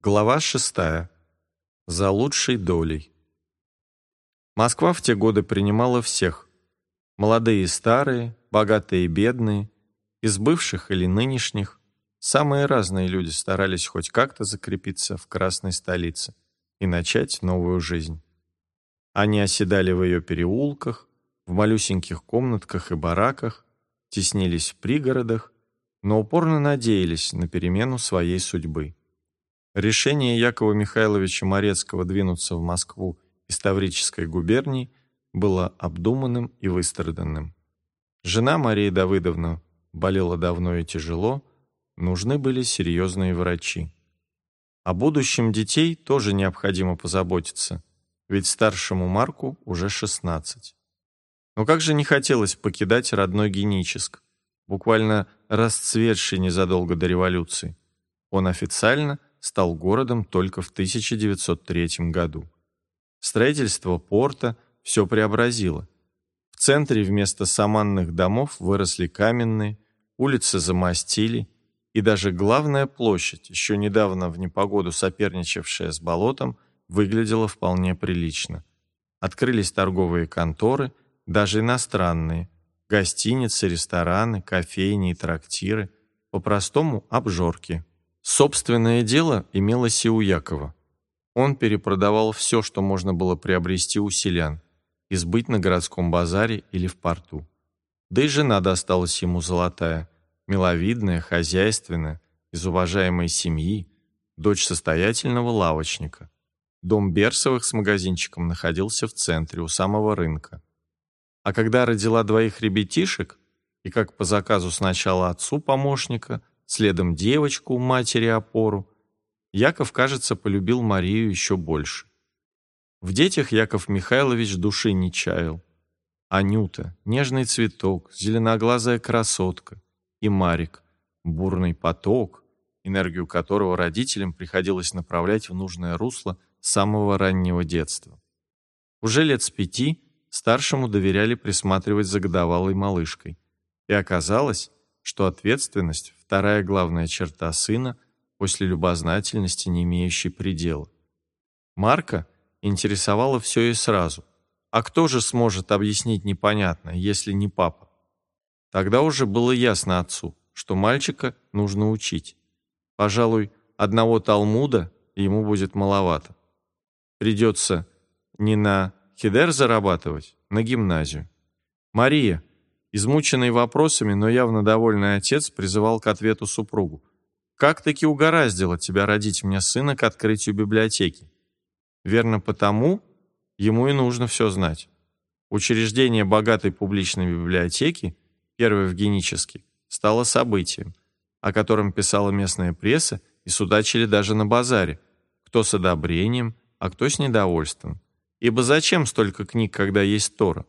Глава шестая. За лучшей долей. Москва в те годы принимала всех. Молодые и старые, богатые и бедные, из бывших или нынешних. Самые разные люди старались хоть как-то закрепиться в красной столице и начать новую жизнь. Они оседали в ее переулках, в малюсеньких комнатках и бараках, теснились в пригородах, но упорно надеялись на перемену своей судьбы. Решение Якова Михайловича Морецкого двинуться в Москву из Таврической губернии было обдуманным и выстраданным. Жена Мария Давыдовна болела давно и тяжело, нужны были серьезные врачи. О будущем детей тоже необходимо позаботиться, ведь старшему Марку уже 16. Но как же не хотелось покидать родной Геническ, буквально расцветший незадолго до революции. Он официально стал городом только в 1903 году. Строительство порта все преобразило. В центре вместо саманных домов выросли каменные, улицы замостили, и даже главная площадь, еще недавно в непогоду соперничавшая с болотом, выглядела вполне прилично. Открылись торговые конторы, даже иностранные, гостиницы, рестораны, кофейни и трактиры, по-простому обжорки. Собственное дело имелось и у Якова. Он перепродавал все, что можно было приобрести у селян, и сбыть на городском базаре или в порту. Да и жена досталась ему золотая, миловидная, хозяйственная, из уважаемой семьи, дочь состоятельного лавочника. Дом Берсовых с магазинчиком находился в центре, у самого рынка. А когда родила двоих ребятишек, и как по заказу сначала отцу помощника, следом девочку, матери опору, Яков, кажется, полюбил Марию еще больше. В детях Яков Михайлович души не чаял. Анюта, нежный цветок, зеленоглазая красотка и Марик, бурный поток, энергию которого родителям приходилось направлять в нужное русло с самого раннего детства. Уже лет с пяти старшему доверяли присматривать за годовалой малышкой. И оказалось, что ответственность – вторая главная черта сына после любознательности, не имеющей предела. Марка интересовала все и сразу. А кто же сможет объяснить непонятное, если не папа? Тогда уже было ясно отцу, что мальчика нужно учить. Пожалуй, одного Талмуда ему будет маловато. Придется не на Хидер зарабатывать на гимназию. Мария, измученный вопросами, но явно довольный отец, призывал к ответу супругу. «Как таки угораздило тебя родить мне сына к открытию библиотеки?» Верно потому, ему и нужно все знать. Учреждение богатой публичной библиотеки, первой в Геническе, стало событием, о котором писала местная пресса и судачили даже на базаре, кто с одобрением, а кто с недовольством. Ибо зачем столько книг, когда есть Тора?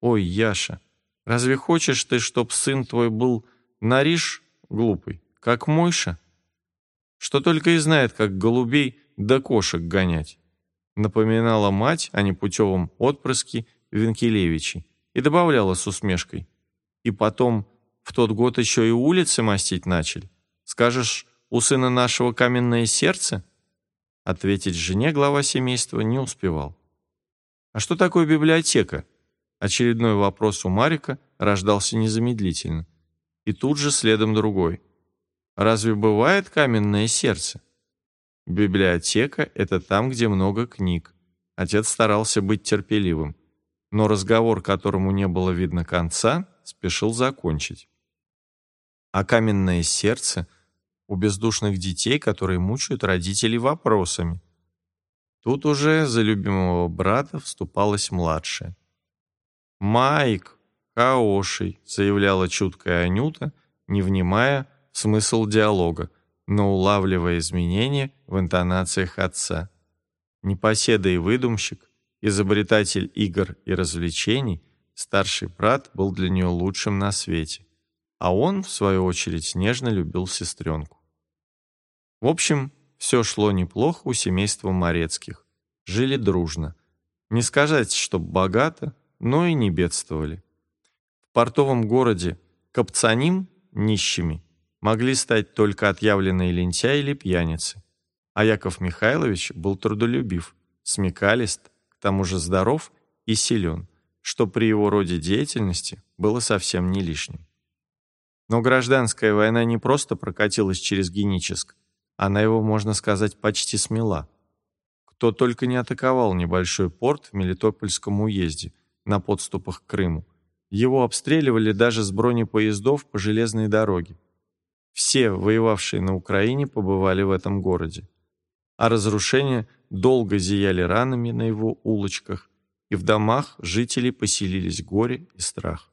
Ой, Яша, разве хочешь ты, чтоб сын твой был нариш глупый, как Мойша? Что только и знает, как голубей да кошек гонять. Напоминала мать о непутевом отпрыске Венкелевичи и добавляла с усмешкой. И потом, в тот год еще и улицы мастить начали. Скажешь, у сына нашего каменное сердце? Ответить жене глава семейства не успевал. А что такое библиотека? Очередной вопрос у Марика рождался незамедлительно. И тут же следом другой. Разве бывает каменное сердце? Библиотека — это там, где много книг. Отец старался быть терпеливым. Но разговор, которому не было видно конца, спешил закончить. А каменное сердце у бездушных детей, которые мучают родителей вопросами. Тут уже за любимого брата вступалась младшая. «Майк, хороший», — заявляла чуткая Анюта, не внимая смысл диалога, но улавливая изменения в интонациях отца. Непоседа и выдумщик, изобретатель игр и развлечений, старший брат был для нее лучшим на свете, а он, в свою очередь, нежно любил сестренку. В общем, все шло неплохо у семейства Морецких. Жили дружно. Не сказать, чтоб богато, но и не бедствовали. В портовом городе Капцаним нищими могли стать только отъявленные лентяи или пьяницы. А Яков Михайлович был трудолюбив, смекалист, к тому же здоров и силен, что при его роде деятельности было совсем не лишним. Но гражданская война не просто прокатилась через Геническ, она его, можно сказать, почти смела. Кто только не атаковал небольшой порт в Мелитопольском уезде на подступах к Крыму. Его обстреливали даже с бронепоездов по железной дороге. Все, воевавшие на Украине, побывали в этом городе. А разрушения долго зияли ранами на его улочках, и в домах жителей поселились горе и страх.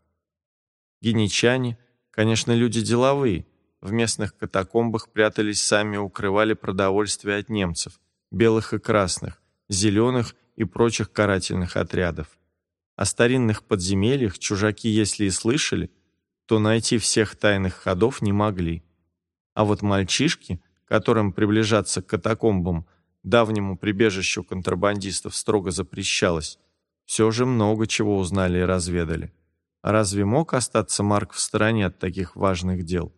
Геничане, конечно, люди деловые, в местных катакомбах прятались сами укрывали продовольствие от немцев, белых и красных, зеленых и прочих карательных отрядов. О старинных подземельях чужаки, если и слышали, то найти всех тайных ходов не могли. А вот мальчишки, которым приближаться к катакомбам, давнему прибежищу контрабандистов строго запрещалось, все же много чего узнали и разведали. Разве мог остаться Марк в стороне от таких важных дел?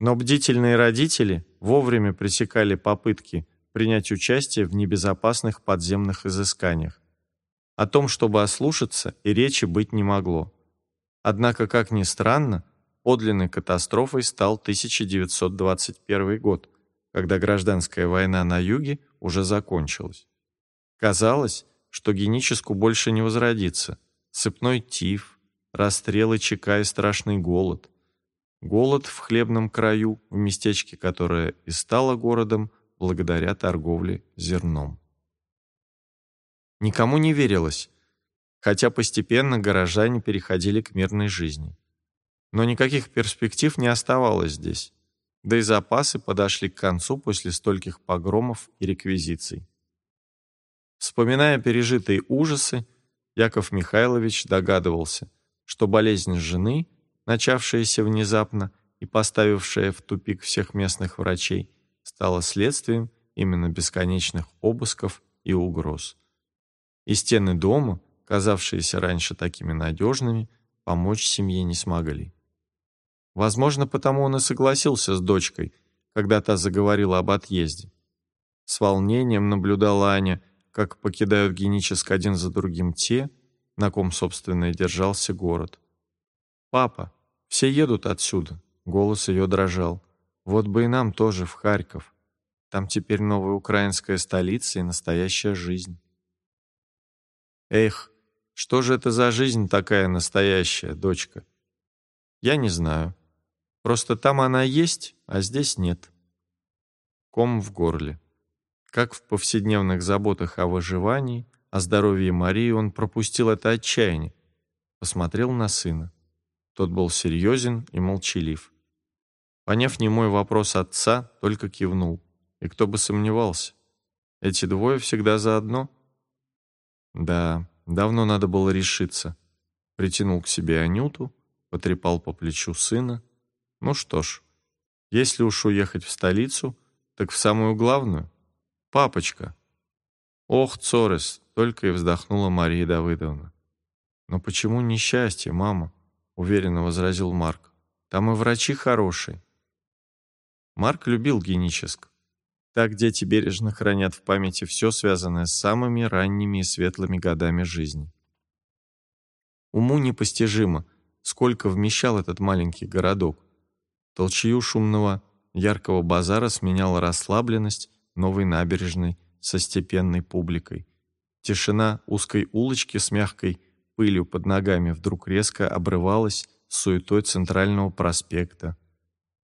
Но бдительные родители вовремя пресекали попытки принять участие в небезопасных подземных изысканиях. О том, чтобы ослушаться, и речи быть не могло. Однако, как ни странно, подлинной катастрофой стал 1921 год, когда гражданская война на юге уже закончилась. Казалось, что геническу больше не возродится. Сыпной тиф, расстрелы ЧК и страшный голод. Голод в хлебном краю, в местечке, которое и стало городом благодаря торговле зерном. Никому не верилось, хотя постепенно горожане переходили к мирной жизни. Но никаких перспектив не оставалось здесь, да и запасы подошли к концу после стольких погромов и реквизиций. Вспоминая пережитые ужасы, Яков Михайлович догадывался, что болезнь жены, начавшаяся внезапно и поставившая в тупик всех местных врачей, стала следствием именно бесконечных обысков и угроз. И стены дома, казавшиеся раньше такими надежными, помочь семье не смогли. Возможно, потому он и согласился с дочкой, когда та заговорила об отъезде. С волнением наблюдала Аня, как покидают генически один за другим те, на ком, собственно, и держался город. «Папа, все едут отсюда», — голос ее дрожал. Вот бы и нам тоже в Харьков. Там теперь новая украинская столица и настоящая жизнь. Эх, что же это за жизнь такая настоящая, дочка? Я не знаю. Просто там она есть, а здесь нет. Ком в горле. Как в повседневных заботах о выживании, о здоровье Марии он пропустил это отчаяние. Посмотрел на сына. Тот был серьезен и молчалив. Поняв немой вопрос отца, только кивнул. И кто бы сомневался. Эти двое всегда заодно. Да, давно надо было решиться. Притянул к себе Анюту, потрепал по плечу сына. Ну что ж, если уж уехать в столицу, так в самую главную. Папочка. Ох, Цорес, только и вздохнула Мария Давыдовна. Но почему несчастье, мама? Уверенно возразил Марк. Там и врачи хорошие. Марк любил Геническ. Так дети бережно хранят в памяти все, связанное с самыми ранними и светлыми годами жизни. Уму непостижимо, сколько вмещал этот маленький городок. Толчью шумного, яркого базара сменяла расслабленность новой набережной со степенной публикой. Тишина узкой улочки с мягкой пылью под ногами вдруг резко обрывалась суетой центрального проспекта,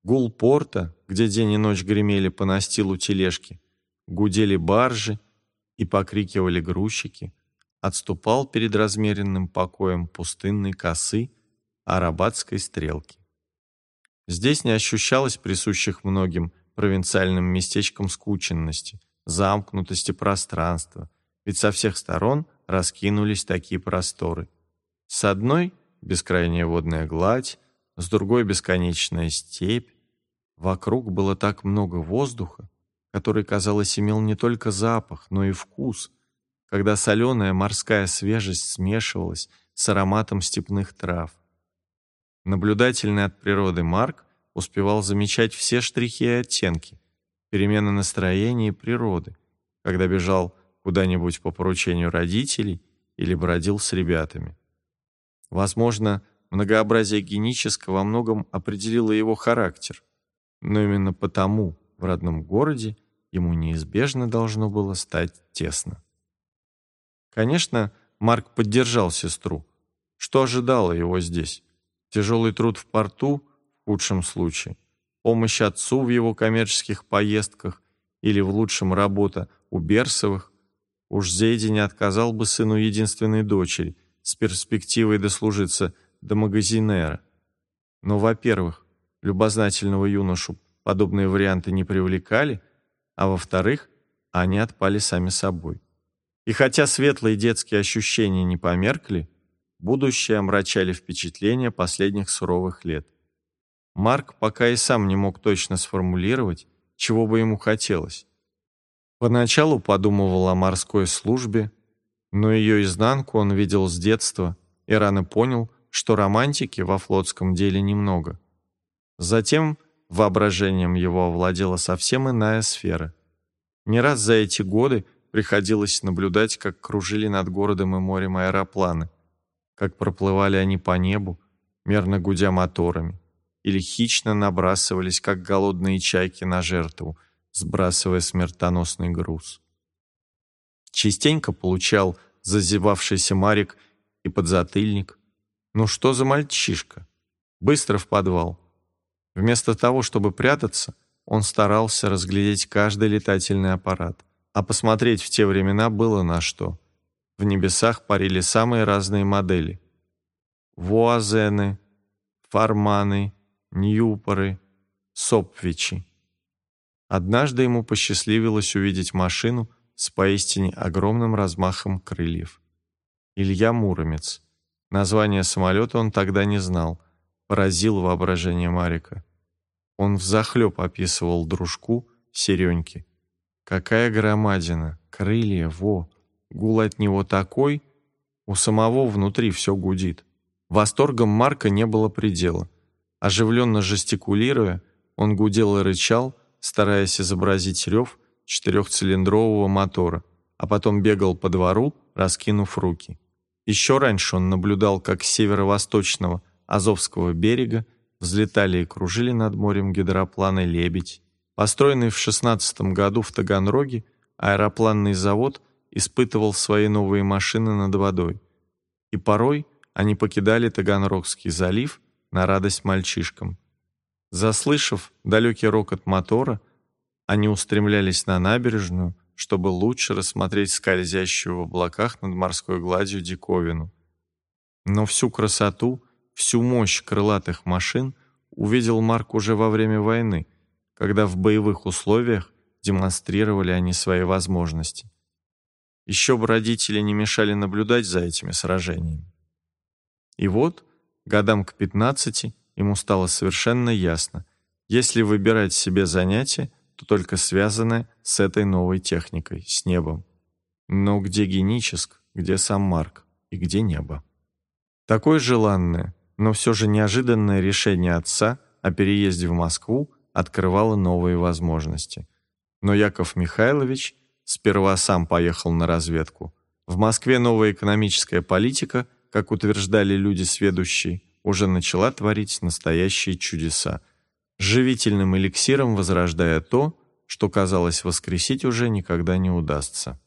Гул порта, где день и ночь гремели по настилу тележки, гудели баржи и покрикивали грузчики, отступал перед размеренным покоем пустынной косы арабатской стрелки. Здесь не ощущалось присущих многим провинциальным местечкам скученности, замкнутости пространства, ведь со всех сторон раскинулись такие просторы. С одной — бескрайняя водная гладь, с другой бесконечная степь. Вокруг было так много воздуха, который, казалось, имел не только запах, но и вкус, когда соленая морская свежесть смешивалась с ароматом степных трав. Наблюдательный от природы Марк успевал замечать все штрихи и оттенки, перемена настроения и природы, когда бежал куда-нибудь по поручению родителей или бродил с ребятами. Возможно, многообразие генического во многом определило его характер, но именно потому в родном городе ему неизбежно должно было стать тесно. Конечно, Марк поддержал сестру. Что ожидало его здесь? Тяжелый труд в порту, в худшем случае, помощь отцу в его коммерческих поездках или, в лучшем, работа у Берсовых. Уж Зейди не отказал бы сыну единственной дочери с перспективой дослужиться до магазинера. Но, во-первых, любознательного юношу подобные варианты не привлекали, а во-вторых, они отпали сами собой. И хотя светлые детские ощущения не померкли, будущее омрачали впечатления последних суровых лет. Марк пока и сам не мог точно сформулировать, чего бы ему хотелось. Поначалу подумывал о морской службе, но ее изнанку он видел с детства и рано понял, что романтики во флотском деле немного. Затем воображением его овладела совсем иная сфера. Не раз за эти годы приходилось наблюдать, как кружили над городом и морем аэропланы, как проплывали они по небу, мерно гудя моторами, или хищно набрасывались, как голодные чайки на жертву, сбрасывая смертоносный груз. Частенько получал зазевавшийся Марик и подзатыльник. Ну что за мальчишка? Быстро в подвал. Вместо того, чтобы прятаться, он старался разглядеть каждый летательный аппарат. А посмотреть в те времена было на что. В небесах парили самые разные модели. Вуазены, Фарманы, Ньюпоры, Сопвичи. Однажды ему посчастливилось увидеть машину с поистине огромным размахом крыльев. Илья Муромец. Название самолета он тогда не знал. Поразил воображение Марика. Он взахлеб описывал дружку Сереньки. Какая громадина, крылья, во. Гул от него такой, у самого внутри все гудит. Восторгом Марка не было предела. Оживленно жестикулируя, он гудел и рычал, стараясь изобразить рев четырехцилиндрового мотора, а потом бегал по двору, раскинув руки. Еще раньше он наблюдал, как с северо-восточного Азовского берега взлетали и кружили над морем гидропланы «Лебедь». Построенный в 16 году в Таганроге, аэропланный завод испытывал свои новые машины над водой. И порой они покидали Таганрогский залив на радость мальчишкам. Заслышав далекий рокот мотора, они устремлялись на набережную, чтобы лучше рассмотреть скользящую в облаках над морской гладью диковину. Но всю красоту, всю мощь крылатых машин увидел Марк уже во время войны, когда в боевых условиях демонстрировали они свои возможности. Еще бы родители не мешали наблюдать за этими сражениями. И вот, годам к 15, ему стало совершенно ясно, если выбирать себе занятие, то только связанное с этой новой техникой, с небом. Но где Геническ, где сам Марк и где небо? Такое желанное, но все же неожиданное решение отца о переезде в Москву открывало новые возможности. Но Яков Михайлович сперва сам поехал на разведку. В Москве новая экономическая политика, как утверждали люди сведущие, уже начала творить настоящие чудеса, живительным эликсиром возрождая то, что, казалось, воскресить уже никогда не удастся.